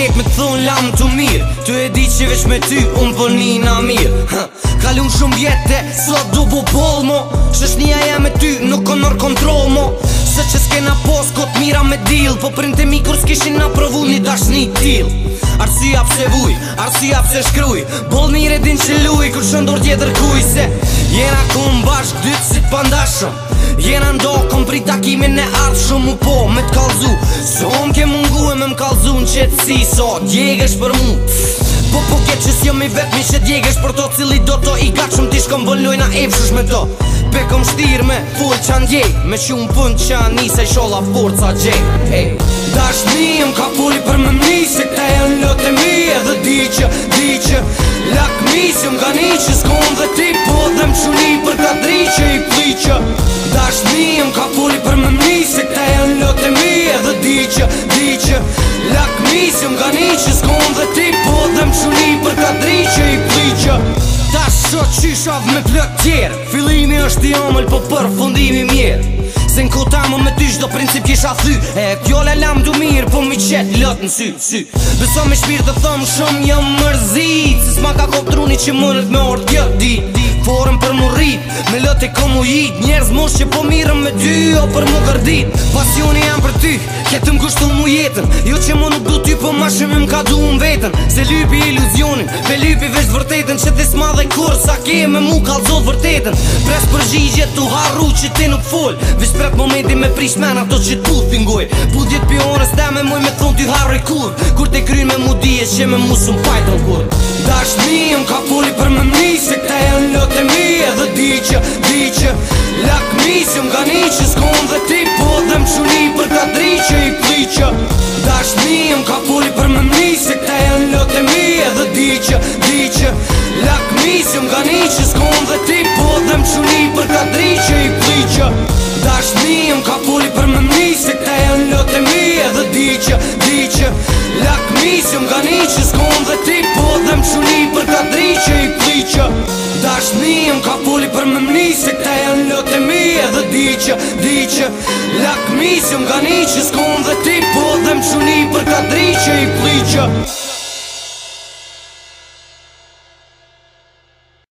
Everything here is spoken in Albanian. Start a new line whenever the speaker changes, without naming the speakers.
lek me të thunë lamë të mirë Të e di që vesh me ty unë për po në mirë Kallum shumë vjetë e sot du bu pol mo Shëshnia me ty nuk o nër kontrol mo Se që s'kena pos mira me dil Po prind kur mikur s'kishin na provu një dashni til Arsia pse vuj, arsia pse shkruj Bolë një redin që luj, kur shëndur tjetër kuj Se jena ku më bashk, dytë si pandashëm Jena ndo, kom pri takimin e ardhë shumë u po Me t'kallzu, së om ke mungu e me m'kallzu në qëtë si So, për mu Po po ke qës jëmi jo vetë mi që djegë është për to Cili do to i gachëm t'i shkom vëlloj na epshush me to Pe kom shtirë me full që ndjej Me që unë pënd që anë i shola forca gjej hey. Dash mi e m'ka fulli për me mni Se këta e në lotë e mi e dhe di që, di që Lak mi ni që dhe që Dash mi ka foli për më mni Se këta e në lotë e mi e dhe di që Di që lak mi që Sko më dhe ti po dhe më quni për ka që i pli që Ta shë që i shavë me plët tjerë Filimi është i omël po për fundimi mjerë Se në kota më me ty shdo princip kisha thy E kjo le lam du mirë po mi qet lot në sy, sy. Beso me shpirë të thëmë shumë jam mërzit Se s'ma ka koptruni që mërët me orë tjët di forëm për më rrit, Me lëtë e ko më jitë Njerëz mos që po mirëm me ty O për më gërdit Pasioni jam për ty Ketëm kështu mu jetën Jo që më nuk du ty Po ma shumë më ka du më vetën Se lypi iluzionin Me lypi vesh vërtetën Që dhe s'ma dhe kur Sa ke me mu ka të vërtetën Pres për gjigje tu harru që ti nuk fol Vesh prep momenti me prishmen Ato që tu fingoj Pudjet pionës dhe me muj me thonë ty harru i kur Kur te kryn me mu dije që me mu pajtë kur Dash mi jëm ka për më mi Se këta e gjërat e mi edhe di që, di që Lakmi si më gani që s'kon dhe ti po dhe më quni për ka dri që i pli që Dash mi më ka puli për më mni se këta e në lot e mi edhe di që, di që Lakmi si më gani që s'kon dhe ti po dhe më quni për ka dri që i pli që Dash mi më ka puli për më mni se këta e në lot e mi edhe di që, di që Lakmi si më gani ti po dhe më quni i pli që s'kon dhe ti po dhe më quni për ka dri që i pli që dashnim Ka puli për më mni se këta janë lotë e mi Edhe di që, di që Lakmi si më që s'kon dhe ti Po dhe më quni për kadri që i pli që